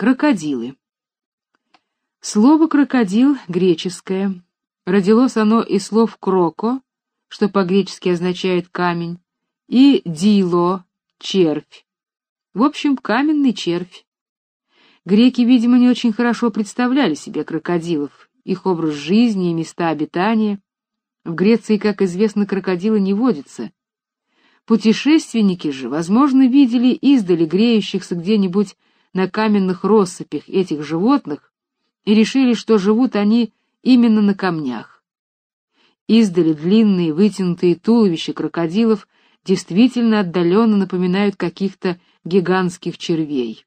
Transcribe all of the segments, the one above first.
Крокодилы. Слово «крокодил» греческое. Родилось оно из слов «кроко», что по-гречески означает «камень», и «дило» — «червь». В общем, каменный червь. Греки, видимо, не очень хорошо представляли себе крокодилов, их образ жизни и места обитания. В Греции, как известно, крокодилы не водятся. Путешественники же, возможно, видели издали греющихся где-нибудь на каменных россыпях этих животных и решили, что живут они именно на камнях. Издали длинные вытянутые туловища крокодилов действительно отдаленно напоминают каких-то гигантских червей.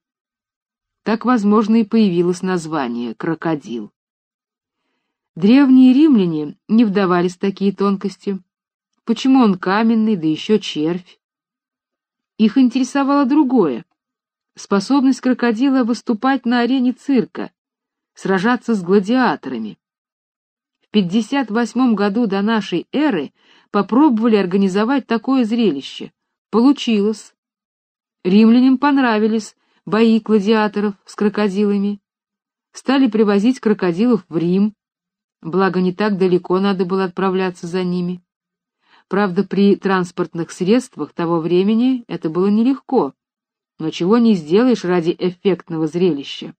Так, возможно, и появилось название крокодил. Древние римляне не вдавались в такие тонкости. Почему он каменный, да еще червь? Их интересовало другое способность крокодила выступать на арене цирка, сражаться с гладиаторами. В 58 году до нашей эры попробовали организовать такое зрелище. Получилось. Римлянам понравились бои гладиаторов с крокодилами. Стали привозить крокодилов в Рим, благо не так далеко надо было отправляться за ними. Правда, при транспортных средствах того времени это было нелегко но чего не сделаешь ради эффектного зрелища.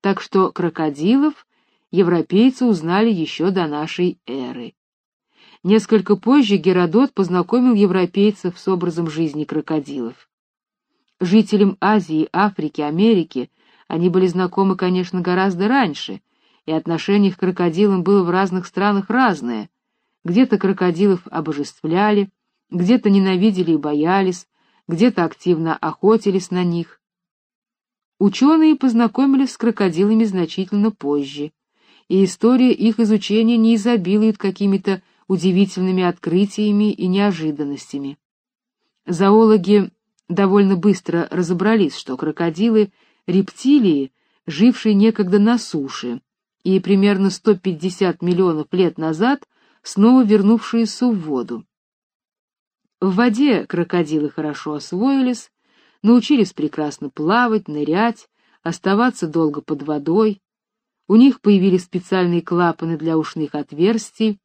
Так что крокодилов европейцы узнали еще до нашей эры. Несколько позже Геродот познакомил европейцев с образом жизни крокодилов. Жителям Азии, Африки, Америки они были знакомы, конечно, гораздо раньше, и отношение к крокодилам было в разных странах разное. Где-то крокодилов обожествляли, где-то ненавидели и боялись, где-то активно охотились на них. Ученые познакомились с крокодилами значительно позже, и история их изучения не изобилует какими-то удивительными открытиями и неожиданностями. Зоологи довольно быстро разобрались, что крокодилы — рептилии, жившие некогда на суше, и примерно 150 миллионов лет назад снова вернувшиеся в воду. В воде крокодилы хорошо освоились, научились прекрасно плавать, нырять, оставаться долго под водой. У них появились специальные клапаны для ушных отверстий.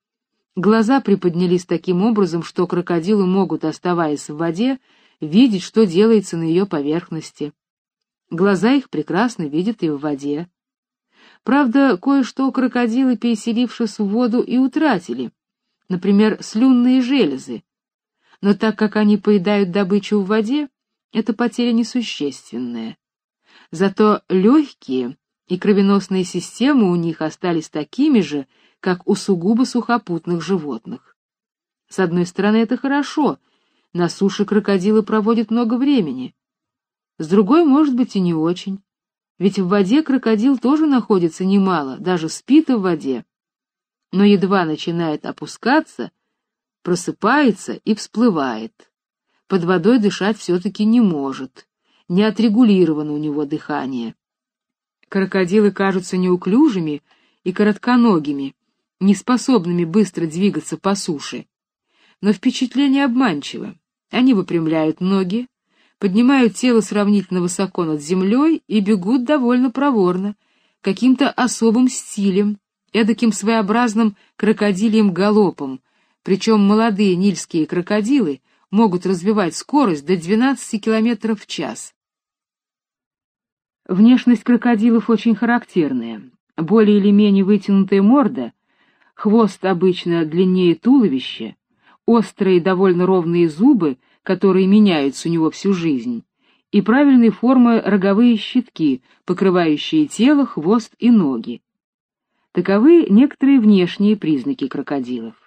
Глаза приподнялись таким образом, что крокодилы могут, оставаясь в воде, видеть, что делается на ее поверхности. Глаза их прекрасно видят и в воде. Правда, кое-что крокодилы, переселившись в воду, и утратили. Например, слюнные железы, но так как они поедают добычу в воде, эта потеря несущественная. Зато легкие и кровеносные системы у них остались такими же, как у сугубо сухопутных животных. С одной стороны, это хорошо, на суше крокодилы проводят много времени. С другой, может быть, и не очень. Ведь в воде крокодил тоже находится немало, даже спит в воде. Но едва начинает опускаться, просыпается и всплывает. Под водой дышать все-таки не может, не отрегулировано у него дыхание. Крокодилы кажутся неуклюжими и коротконогими, неспособными быстро двигаться по суше. Но впечатление обманчиво. Они выпрямляют ноги, поднимают тело сравнительно высоко над землей и бегут довольно проворно, каким-то особым стилем, эдаким своеобразным крокодильем галопом, причем молодые нильские крокодилы могут развивать скорость до 12 км в час. Внешность крокодилов очень характерная. Более или менее вытянутая морда, хвост обычно длиннее туловища, острые довольно ровные зубы, которые меняются у него всю жизнь, и правильной формы роговые щитки, покрывающие тело, хвост и ноги. Таковы некоторые внешние признаки крокодилов.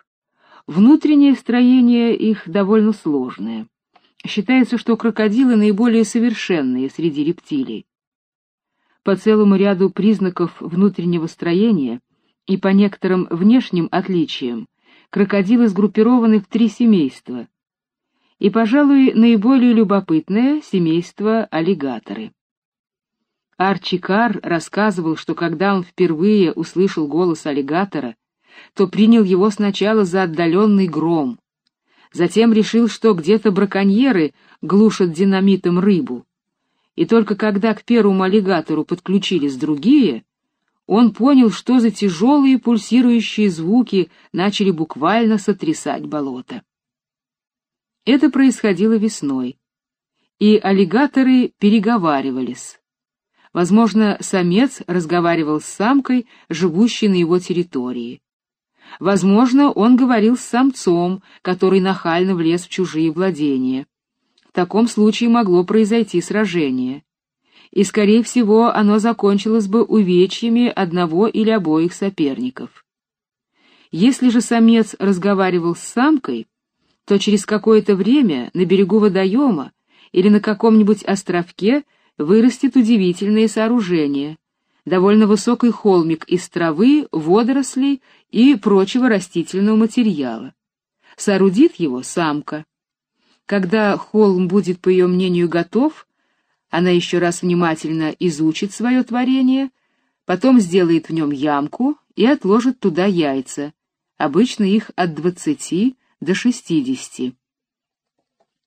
Внутреннее строение их довольно сложное. Считается, что крокодилы наиболее совершенные среди рептилий. По целому ряду признаков внутреннего строения и по некоторым внешним отличиям крокодилы сгруппированы в три семейства. И, пожалуй, наиболее любопытное семейство аллигаторы. Арчи Карр рассказывал, что когда он впервые услышал голос аллигатора, то принял его сначала за отдаленный гром. Затем решил, что где-то браконьеры глушат динамитом рыбу. и только когда к первому аллигатору подключились другие, он понял, что за тяжелые пульсирующие звуки начали буквально сотрясать болото. Это происходило весной, и аллигаторы переговаривались. Возможно, самец разговаривал с самкой, живущей на его территории. Возможно, он говорил с самцом, который нахально влез в чужие владения. В таком случае могло произойти сражение и, скорее всего, оно закончилось бы увечьями одного или обоих соперников. Если же самец разговаривал с самкой, то через какое-то время на берегу водоема или на каком-нибудь островке вырастет удивительное сооружение, довольно высокий холмик из травы, водорослей и прочего растительного материала. Соорудит его самка. Когда холм будет, по ее мнению, готов, она еще раз внимательно изучит свое творение, потом сделает в нем ямку и отложит туда яйца, обычно их от двадцати до шестидесяти.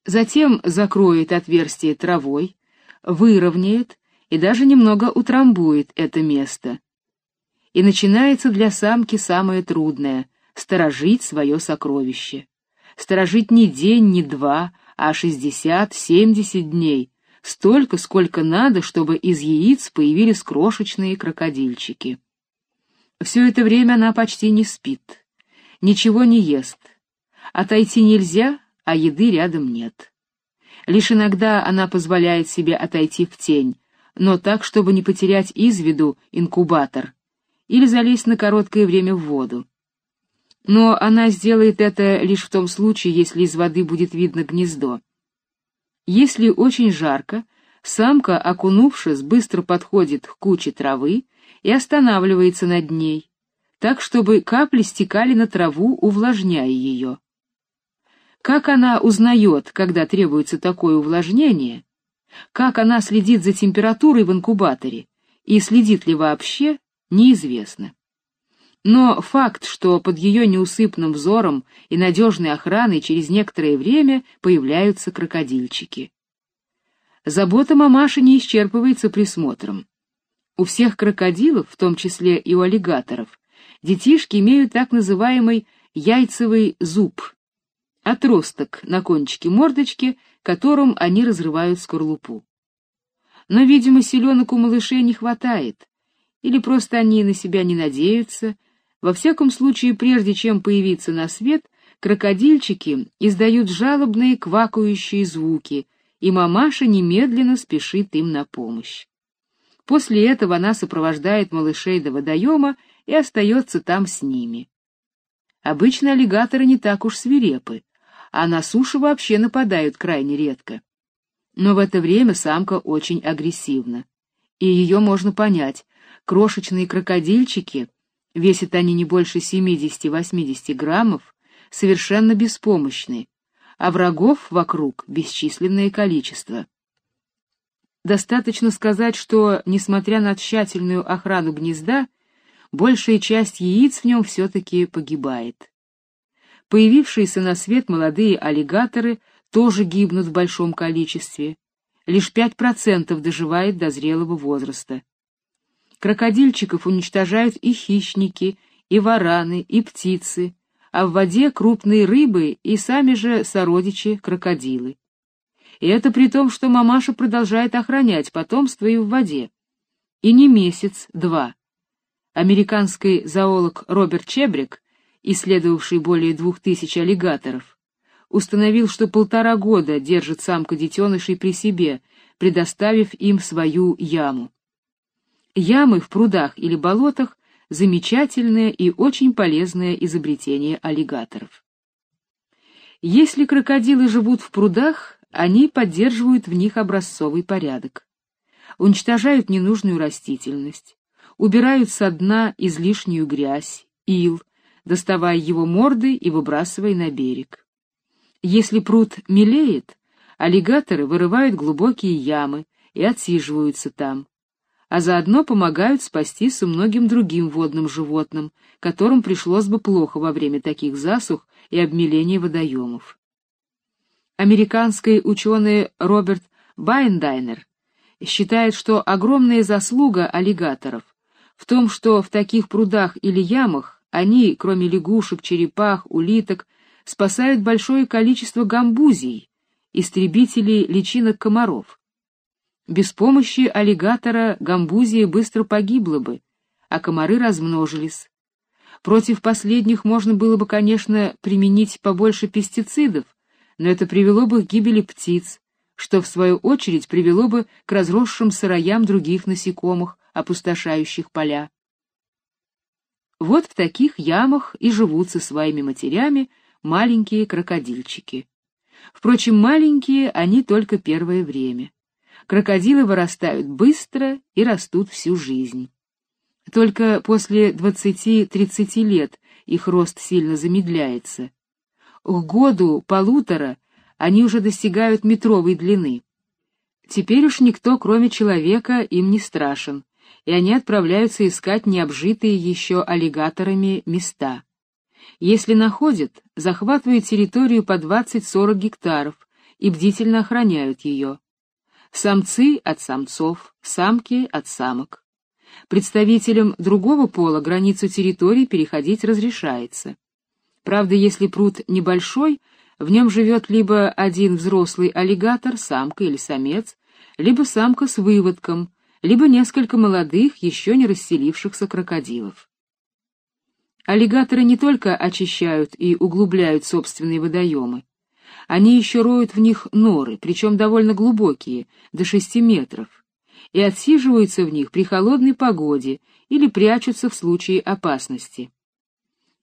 Затем закроет отверстие травой, выровняет и даже немного утрамбует это место. И начинается для самки самое трудное — сторожить свое сокровище. Сторожить не день, не два, а шестьдесят-семьдесят дней, столько, сколько надо, чтобы из яиц появились крошечные крокодильчики. Все это время она почти не спит, ничего не ест. Отойти нельзя, а еды рядом нет. Лишь иногда она позволяет себе отойти в тень, но так, чтобы не потерять из виду инкубатор, или залезть на короткое время в воду. Но она сделает это лишь в том случае, если из воды будет видно гнездо. Если очень жарко, самка, окунувшись, быстро подходит к куче травы и останавливается над ней, так, чтобы капли стекали на траву, увлажняя ее. Как она узнает, когда требуется такое увлажнение, как она следит за температурой в инкубаторе и следит ли вообще, неизвестно. Но факт, что под ее неусыпным взором и надежной охраной через некоторое время появляются крокодильчики. Забота мамаши не исчерпывается присмотром. У всех крокодилов, в том числе и у аллигаторов, детишки имеют так называемый яйцевый зуб, отросток на кончике мордочки, которым они разрывают скорлупу. Но, видимо, селенок у малышей не хватает, или просто они на себя не надеются, во всяком случае, прежде чем появиться на свет, крокодильчики издают жалобные квакающие звуки, и мамаша немедленно спешит им на помощь. После этого она сопровождает малышей до водоема и остается там с ними. Обычно аллигаторы не так уж свирепы, а на суше вообще нападают крайне редко. Но в это время самка очень агрессивна. И ее можно понять. Крошечные крокодильчики Весят они не больше 70-80 граммов, совершенно беспомощны, а врагов вокруг бесчисленное количество. Достаточно сказать, что, несмотря на тщательную охрану гнезда, большая часть яиц в нем все-таки погибает. Появившиеся на свет молодые аллигаторы тоже гибнут в большом количестве. Лишь 5% доживает до зрелого возраста. Крокодильчиков уничтожают и хищники, и вараны, и птицы, а в воде крупные рыбы и сами же сородичи крокодилы. И это при том, что мамаша продолжает охранять потомство и в воде. И не месяц-два. Американский зоолог Роберт Чебрик, исследовавший более двух тысяч аллигаторов, установил, что полтора года держит самка детенышей при себе, предоставив им свою яму. Ямы в прудах или болотах — замечательное и очень полезное изобретение аллигаторов. Если крокодилы живут в прудах, они поддерживают в них образцовый порядок, уничтожают ненужную растительность, убирают со дна излишнюю грязь, ил, доставая его мордой и выбрасывая на берег. Если пруд мелеет, аллигаторы вырывают глубокие ямы и отсиживаются там, а заодно помогают спастись многим другим водным животным, которым пришлось бы плохо во время таких засух и обмеления водоемов. Американский ученый Роберт Байндайнер считает, что огромная заслуга аллигаторов в том, что в таких прудах или ямах они, кроме лягушек, черепах, улиток, спасают большое количество гамбузий, истребителей личинок комаров. Без помощи аллигатора гамбузия быстро погибла бы, а комары размножились. Против последних можно было бы, конечно, применить побольше пестицидов, но это привело бы к гибели птиц, что в свою очередь привело бы к разросшим сыроям других насекомых, опустошающих поля. Вот в таких ямах и живут со своими матерями маленькие крокодильчики. Впрочем, маленькие они только первое время. Крокодилы вырастают быстро и растут всю жизнь. Только после 20-30 лет их рост сильно замедляется. К году-полутора они уже достигают метровой длины. Теперь уж никто, кроме человека, им не страшен, и они отправляются искать необжитые еще аллигаторами места. Если находят, захватывают территорию по 20-40 гектаров и бдительно охраняют ее. Самцы от самцов, самки от самок. Представителям другого пола границу территории переходить разрешается. Правда, если пруд небольшой, в нем живет либо один взрослый аллигатор, самка или самец, либо самка с выводком, либо несколько молодых, еще не расселившихся крокодилов. Аллигаторы не только очищают и углубляют собственные водоемы, они еще роют в них норы, причем довольно глубокие, до шести метров, и отсиживаются в них при холодной погоде или прячутся в случае опасности.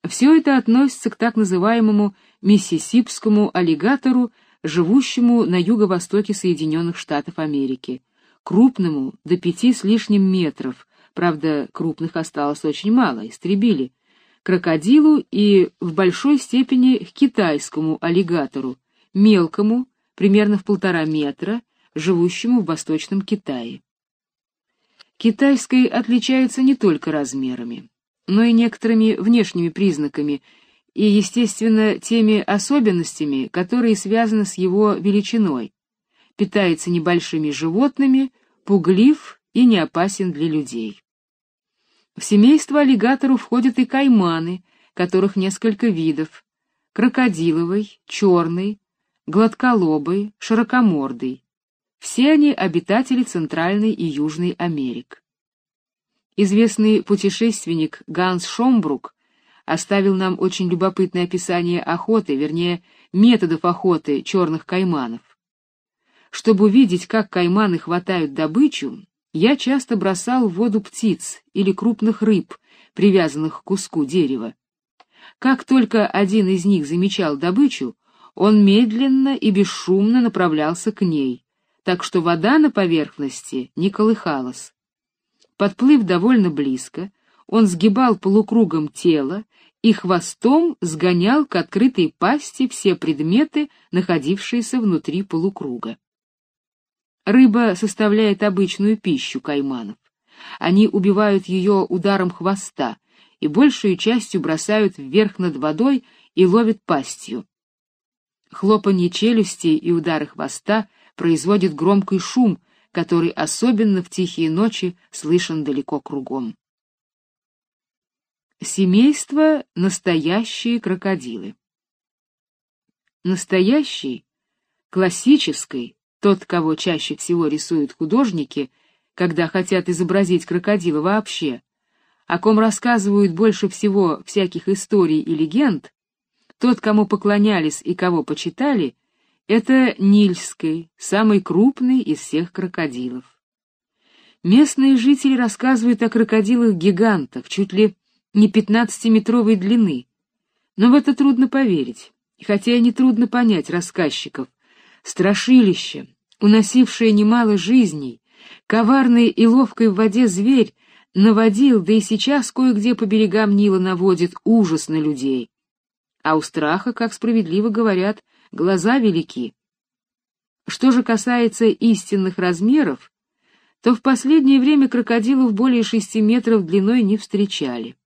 Все это относится к так называемому миссисипскому аллигатору, живущему на юго-востоке Соединенных Штатов Америки, крупному до пяти с лишним метров, правда, крупных осталось очень мало, истребили, крокодилу и в большой степени к китайскому аллигатору, мелкому, примерно в полтора метра, живущему в Восточном Китае. Китайский отличается не только размерами, но и некоторыми внешними признаками и, естественно, теми особенностями, которые связаны с его величиной. Питается небольшими животными, пуглив и не опасен для людей. В семейство аллигатору входят и кайманы, которых несколько видов: крокодиловый, черный, гладколобый, широкомордый. Все они обитатели Центральной и Южной Америк. Известный путешественник Ганс Шомбрук оставил нам очень любопытное описание охоты, вернее, методов охоты черных кайманов. Чтобы увидеть, как кайманы хватают добычу, я часто бросал в воду птиц или крупных рыб, привязанных к куску дерева. Как только один из них замечал добычу, он медленно и бесшумно направлялся к ней, так что вода на поверхности не колыхалась. Подплыв довольно близко, он сгибал полукругом тело и хвостом сгонял к открытой пасти все предметы, находившиеся внутри полукруга. Рыба составляет обычную пищу кайманов. Они убивают ее ударом хвоста и большую частью бросают вверх над водой и ловят пастью. Хлопанье челюсти и удары хвоста производят громкий шум, который особенно в тихие ночи слышен далеко кругом. Семейство настоящие крокодилы. Настоящий, классический, тот, кого чаще всего рисуют художники, когда хотят изобразить крокодила вообще, о ком рассказывают больше всего всяких историй и легенд, тот, кому поклонялись и кого почитали, это Нильский, самый крупный из всех крокодилов. Местные жители рассказывают о крокодилах-гигантах, чуть ли не пятнадцатиметровой длины. Но в это трудно поверить, хотя и не трудно понять рассказчиков. Страшилище, уносившее немало жизней, коварный и ловкий в воде зверь, наводил, да и сейчас кое-где по берегам Нила наводит ужас на людей а у страха, как справедливо говорят, глаза велики. Что же касается истинных размеров, то в последнее время крокодилов более шести метров длиной не встречали.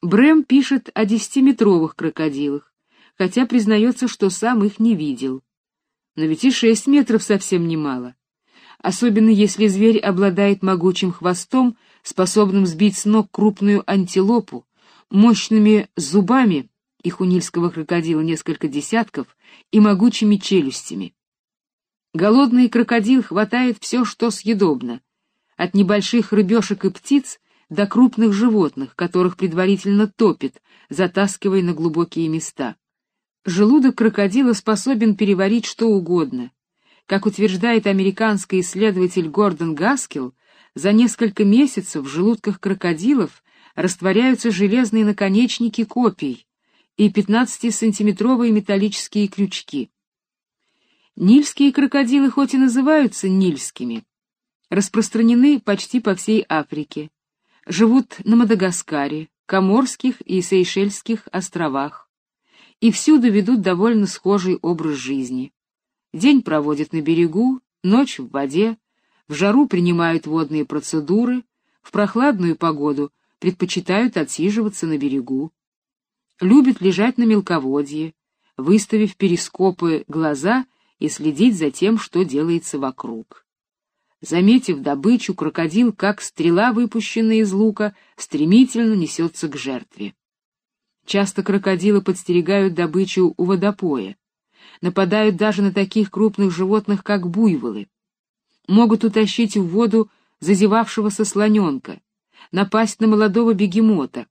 Брэм пишет о десятиметровых крокодилах, хотя признается, что сам их не видел. Но ведь и шесть метров совсем немало. особенно если зверь обладает могучим хвостом, способным сбить с ног крупную антилопу, мощными зубами, их у нильского крокодила несколько десятков, и могучими челюстями. Голодный крокодил хватает все, что съедобно, от небольших рыбешек и птиц до крупных животных, которых предварительно топит, затаскивая на глубокие места. Желудок крокодила способен переварить что угодно. Как утверждает американский исследователь Гордон Гаскел, за несколько месяцев в желудках крокодилов растворяются железные наконечники копий и 15-сантиметровые металлические крючки. Нильские крокодилы хоть и называются нильскими, распространены почти по всей Африке, живут на Мадагаскаре, Коморских и Сейшельских островах, и всюду ведут довольно схожий образ жизни. День проводят на берегу, ночь в воде, в жару принимают водные процедуры, в прохладную погоду предпочитают отсиживаться на берегу. Любят лежать на мелководье, выставив перископы глаза и следить за тем, что делается вокруг. Заметив добычу, крокодил, как стрела, выпущенная из лука, стремительно несется к жертве. Часто крокодилы подстерегают добычу у водопоя, нападают даже на таких крупных животных, как буйволы. Могут утащить в воду зазевавшегося слоненка, напасть на молодого бегемота.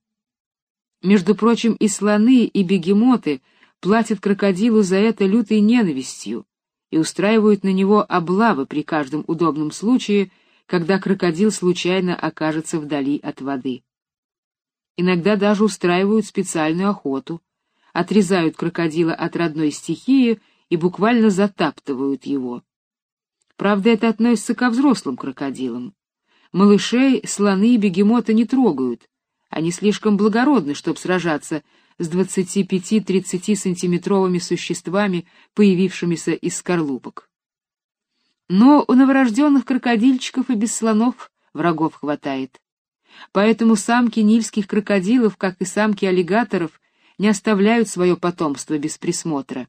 Между прочим, и слоны, и бегемоты платят крокодилу за это лютой ненавистью, и устраивают на него облавы при каждом удобном случае, когда крокодил случайно окажется вдали от воды. Иногда даже устраивают специальную охоту, отрезают крокодила от родной стихии и буквально затаптывают его. Правда, это относится ко взрослым крокодилам. Малышей слоны и бегемоты не трогают, они слишком благородны, чтобы сражаться с 25-30 сантиметровыми существами, появившимися из скорлупок. Но у новорожденных крокодильчиков и без слонов врагов хватает. Поэтому самки нильских крокодилов, как и самки аллигаторов, не оставляют свое потомство без присмотра.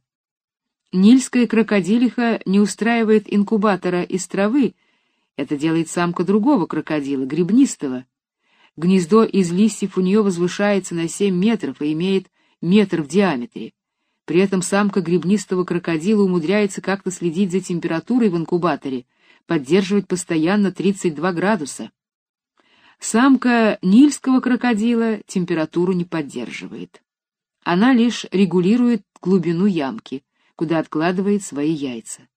Нильская крокодилиха не устраивает инкубатора из травы, это делает самка другого крокодила, грибнистого, Гнездо из листьев у нее возвышается на 7 метров и имеет метр в диаметре. При этом самка грибнистого крокодила умудряется как-то следить за температурой в инкубаторе, поддерживать постоянно 32 градуса. Самка нильского крокодила температуру не поддерживает. Она лишь регулирует глубину ямки, куда откладывает свои яйца.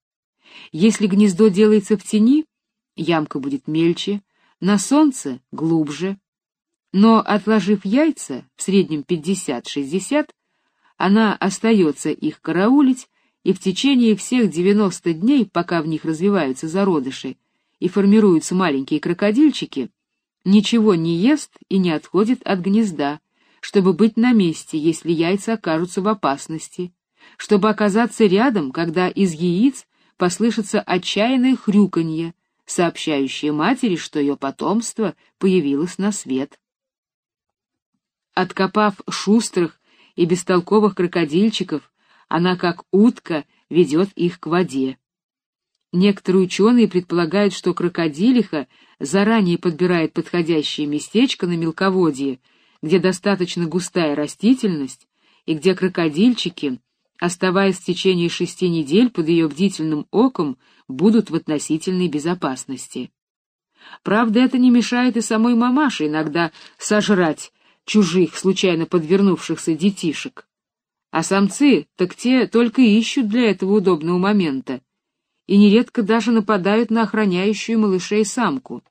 Если гнездо делается в тени, ямка будет мельче, на солнце — глубже, но, отложив яйца, в среднем 50-60, она остается их караулить, и в течение всех 90 дней, пока в них развиваются зародыши и формируются маленькие крокодильчики, ничего не ест и не отходит от гнезда, чтобы быть на месте, если яйца окажутся в опасности, чтобы оказаться рядом, когда из яиц послышится отчаянное хрюканье, сообщающее матери, что ее потомство появилось на свет. Откопав шустрых и бестолковых крокодильчиков, она, как утка, ведет их к воде. Некоторые ученые предполагают, что крокодилиха заранее подбирает подходящее местечко на мелководье, где достаточно густая растительность и где крокодильчики, оставаясь в течение шести недель под ее бдительным оком, будут в относительной безопасности. Правда, это не мешает и самой мамаше иногда сожрать чужих, случайно подвернувшихся детишек. А самцы, так те только ищут для этого удобного момента и нередко даже нападают на охраняющую малышей самку.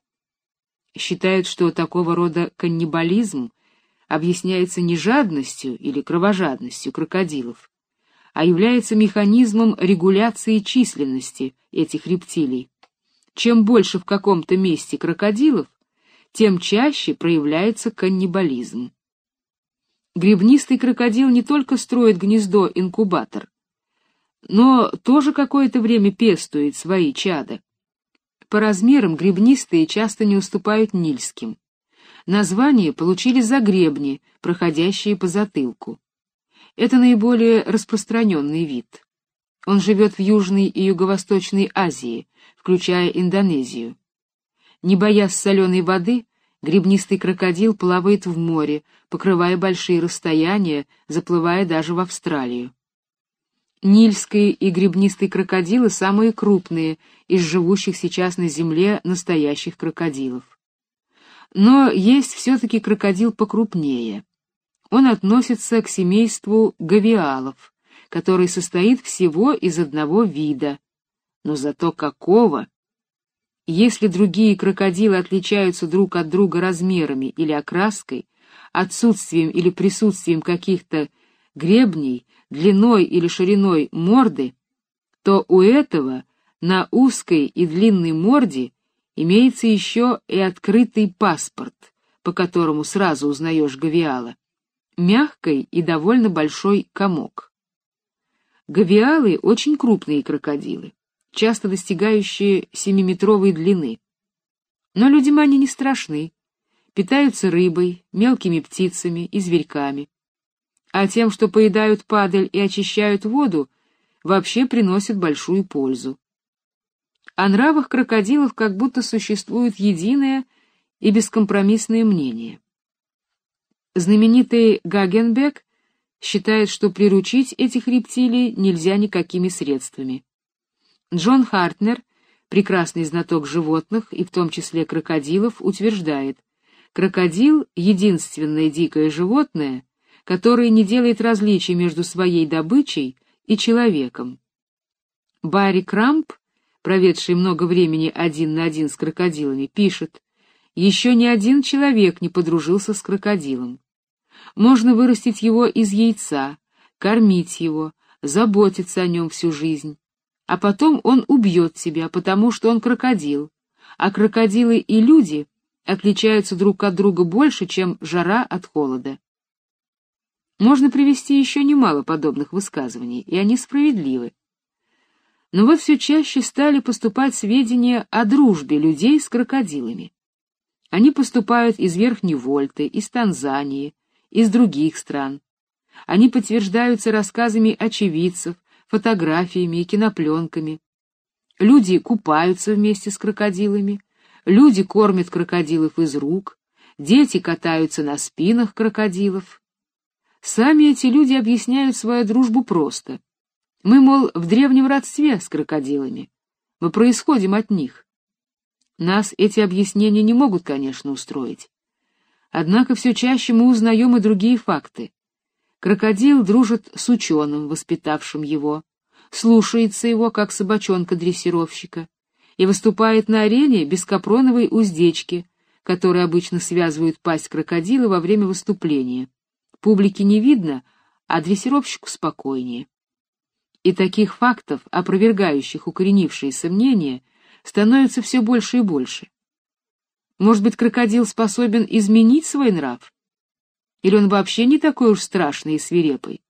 Считают, что такого рода каннибализм объясняется не жадностью или кровожадностью крокодилов, а является механизмом регуляции численности этих рептилий. Чем больше в каком-то месте крокодилов, тем чаще проявляется каннибализм. Гребнистый крокодил не только строит гнездо-инкубатор, но тоже какое-то время пестует свои чада. По размерам гребнистые часто не уступают нильским. Название получили за гребни, проходящие по затылку. Это наиболее распространенный вид. Он живет в Южной и Юго-Восточной Азии, включая Индонезию. Не боясь соленой воды, гребнистый крокодил плавает в море, покрывая большие расстояния, заплывая даже в Австралию. Нильские и гребнистые крокодилы самые крупные из живущих сейчас на Земле настоящих крокодилов. Но есть все-таки крокодил покрупнее. Он относится к семейству гавиалов, который состоит всего из одного вида. Но зато какого! Если другие крокодилы отличаются друг от друга размерами или окраской, отсутствием или присутствием каких-то гребней, длиной или шириной морды, то у этого на узкой и длинной морде имеется еще и открытый паспорт, по которому сразу узнаешь гавиала, мягкий и довольно большой комок. Гавиалы — очень крупные крокодилы, часто достигающие семиметровой длины. Но людям они не страшны, питаются рыбой, мелкими птицами и зверьками. А тем, что поедают падаль и очищают воду, вообще приносят большую пользу. О нравах крокодилов как будто существует единое и бескомпромиссное мнение. Знаменитый Гагенбек считает, что приручить этих рептилий нельзя никакими средствами. Джон Хартнер, прекрасный знаток животных и в том числе крокодилов, утверждает, крокодил — единственное дикое животное, которое не делает различий между своей добычей и человеком. Барри Крамп проведший много времени один на один с крокодилами, пишет, еще ни один человек не подружился с крокодилом. Можно вырастить его из яйца, кормить его, заботиться о нем всю жизнь. А потом он убьет себя, потому что он крокодил. А крокодилы и люди отличаются друг от друга больше, чем жара от холода. Можно привести еще немало подобных высказываний, и они справедливы. Но вот все чаще стали поступать сведения о дружбе людей с крокодилами. Они поступают из Верхней Вольты, из Танзании, из других стран. Они подтверждаются рассказами очевидцев, фотографиями и кинопленками. Люди купаются вместе с крокодилами, люди кормят крокодилов из рук, дети катаются на спинах крокодилов. Сами эти люди объясняют свою дружбу просто — мы, мол, в древнем родстве с крокодилами. Мы происходим от них. Нас эти объяснения не могут, конечно, устроить. Однако все чаще мы узнаем и другие факты. Крокодил дружит с ученым, воспитавшим его, слушается его, как собачонка-дрессировщика, и выступает на арене без капроновой уздечки, которые обычно связывают пасть крокодила во время выступления. Публике не видно, а дрессировщику спокойнее. И таких фактов, опровергающих укоренившие сомнения, становится все больше и больше. Может быть, крокодил способен изменить свой нрав? Или он вообще не такой уж страшный и свирепый?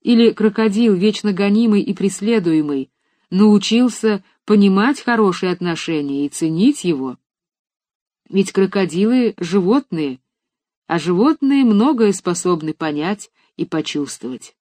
Или крокодил, вечно гонимый и преследуемый, научился понимать хорошие отношения и ценить его? Ведь крокодилы — животные, а животные многое способны понять и почувствовать.